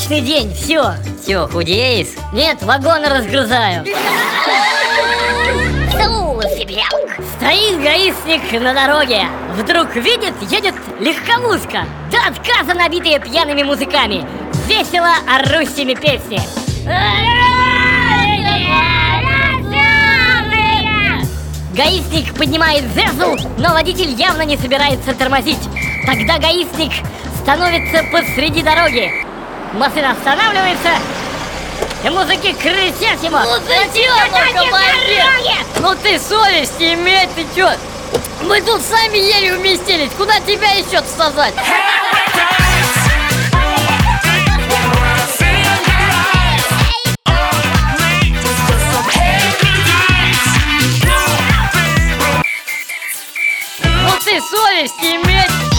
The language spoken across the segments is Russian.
Неудачный день, все. Все, худеешь? Нет, вагоны разгрузаю. Стоит гаишник на дороге. Вдруг видит, едет легковушка. До отказа набитая пьяными музыками. Весело орущими песни. Гаишник поднимает зезл, но водитель явно не собирается тормозить. Тогда гаишник становится посреди дороги. Машина останавливается, и музыки кричат ему Ну зачем, командир? Ну ты совесть иметь, ты чё? Мы тут сами еле уместились, куда тебя еще сажать? Ну ты совесть иметь!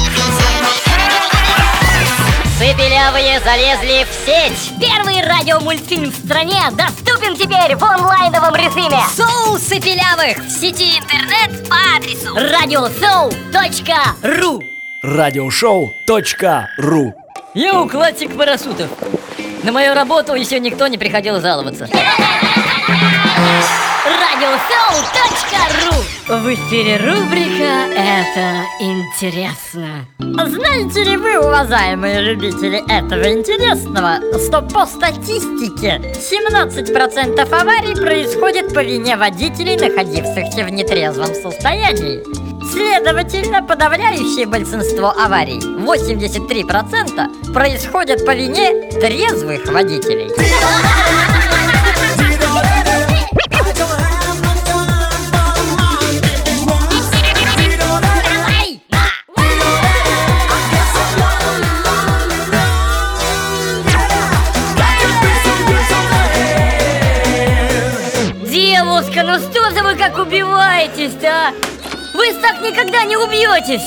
Сыпелявые залезли в сеть! Первый радиомультфильм в стране доступен теперь в онлайновом режиме. Соусы пилявых. В сети интернет по адресу. Радиосоу.ру Радиошоу.ру Я укладчик парашютов. На мою работу еще никто не приходил жаловаться. Радиосоу.ру В эфире рубрика «Это интересно» Знаете ли вы, уважаемые любители этого интересного, что по статистике 17% аварий происходит по вине водителей, находившихся в нетрезвом состоянии? Следовательно, подавляющее большинство аварий, 83%, происходят по вине трезвых водителей. Девушка, ну что же вы как убиваетесь-то, а? Вы так никогда не убьетесь